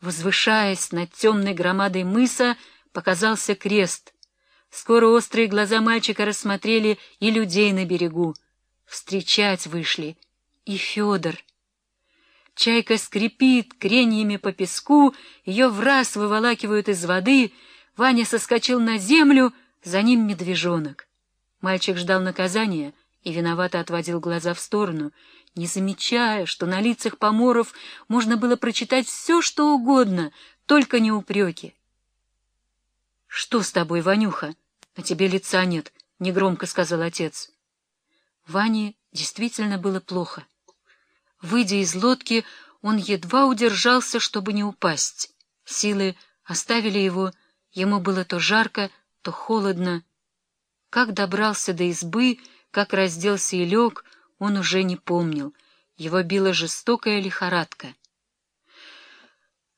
Возвышаясь над темной громадой мыса, показался крест. Скоро острые глаза мальчика рассмотрели и людей на берегу. Встречать вышли и Федор. Чайка скрипит креньями по песку, ее в раз выволакивают из воды. Ваня соскочил на землю, за ним медвежонок. Мальчик ждал наказания и виновато отводил глаза в сторону, не замечая, что на лицах поморов можно было прочитать все, что угодно, только не упреки. — Что с тобой, Ванюха? На тебе лица нет, — негромко сказал отец. Ване действительно было плохо. Выйдя из лодки, он едва удержался, чтобы не упасть. Силы оставили его, ему было то жарко, то холодно. Как добрался до избы, как разделся и лег, он уже не помнил. Его била жестокая лихорадка.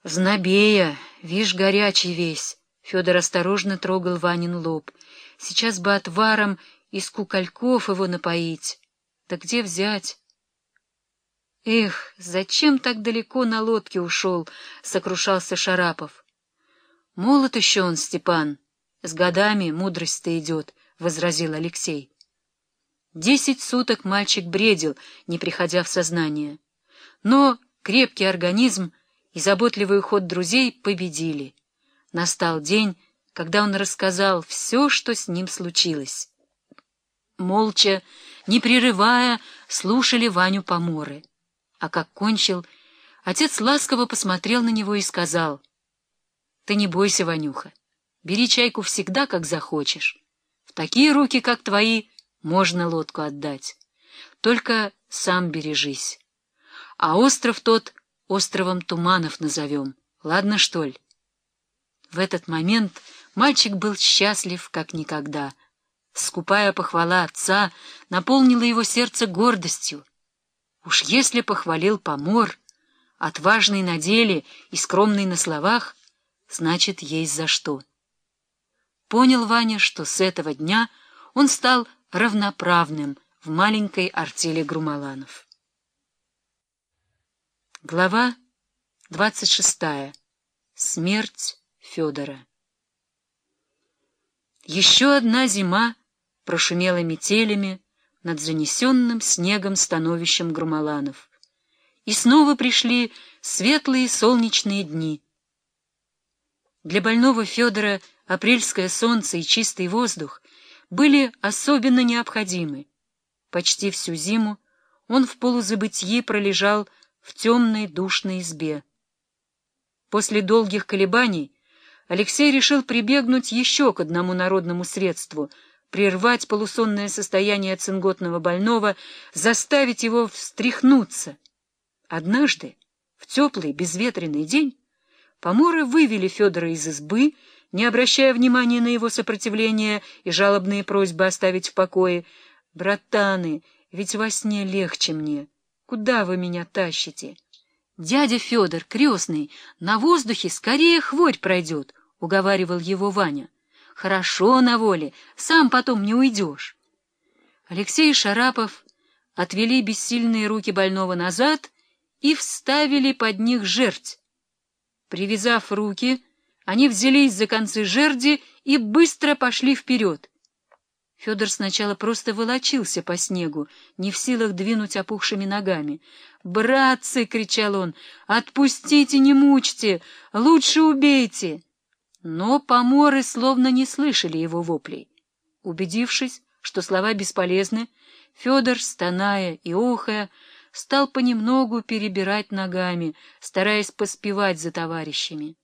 «Знобея, вишь, горячий весь!» Федор осторожно трогал Ванин лоб. «Сейчас бы отваром из кукольков его напоить. Да где взять?» «Эх, зачем так далеко на лодке ушел?» — сокрушался Шарапов. «Молод еще он, Степан. С годами мудрость-то идет», — возразил Алексей. Десять суток мальчик бредил, не приходя в сознание. Но крепкий организм и заботливый уход друзей победили. Настал день, когда он рассказал все, что с ним случилось. Молча, не прерывая, слушали Ваню поморы. А как кончил, отец ласково посмотрел на него и сказал, «Ты не бойся, Ванюха, бери чайку всегда, как захочешь. В такие руки, как твои, можно лодку отдать. Только сам бережись. А остров тот островом Туманов назовем. Ладно, что ли?» В этот момент мальчик был счастлив, как никогда. Скупая похвала отца наполнила его сердце гордостью. Уж если похвалил помор, отважный на деле и скромный на словах, значит, есть за что. Понял Ваня, что с этого дня он стал равноправным в маленькой артели Грумаланов. Глава двадцать шестая. Смерть Федора. Еще одна зима прошумела метелями, над занесенным снегом становищем Грумаланов. И снова пришли светлые солнечные дни. Для больного Федора апрельское солнце и чистый воздух были особенно необходимы. Почти всю зиму он в полузабытии пролежал в темной душной избе. После долгих колебаний Алексей решил прибегнуть еще к одному народному средству — прервать полусонное состояние цинготного больного, заставить его встряхнуться. Однажды, в теплый безветренный день, поморы вывели Федора из избы, не обращая внимания на его сопротивление и жалобные просьбы оставить в покое. «Братаны, ведь во сне легче мне. Куда вы меня тащите?» «Дядя Федор, крестный, на воздухе скорее хворь пройдет», — уговаривал его Ваня. Хорошо на воле, сам потом не уйдешь. Алексей Шарапов отвели бессильные руки больного назад и вставили под них жердь. Привязав руки, они взялись за концы жерди и быстро пошли вперед. Федор сначала просто волочился по снегу, не в силах двинуть опухшими ногами. «Братцы!» — кричал он. «Отпустите, не мучьте! Лучше убейте!» Но поморы словно не слышали его воплей. Убедившись, что слова бесполезны, Федор, стоная и охая, стал понемногу перебирать ногами, стараясь поспевать за товарищами.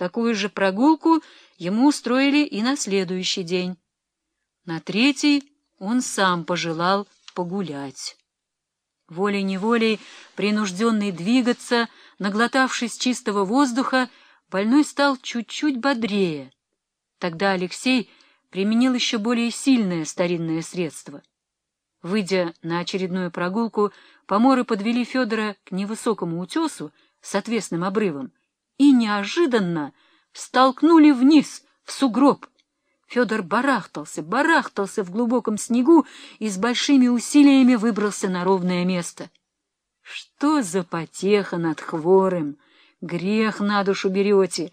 Такую же прогулку ему устроили и на следующий день. На третий он сам пожелал погулять. Волей-неволей, принужденный двигаться, наглотавшись чистого воздуха, больной стал чуть-чуть бодрее. Тогда Алексей применил еще более сильное старинное средство. Выйдя на очередную прогулку, поморы подвели Федора к невысокому утесу с отвесным обрывом и неожиданно столкнули вниз, в сугроб. Федор барахтался, барахтался в глубоком снегу и с большими усилиями выбрался на ровное место. Что за потеха над хворым! Грех на душу берете,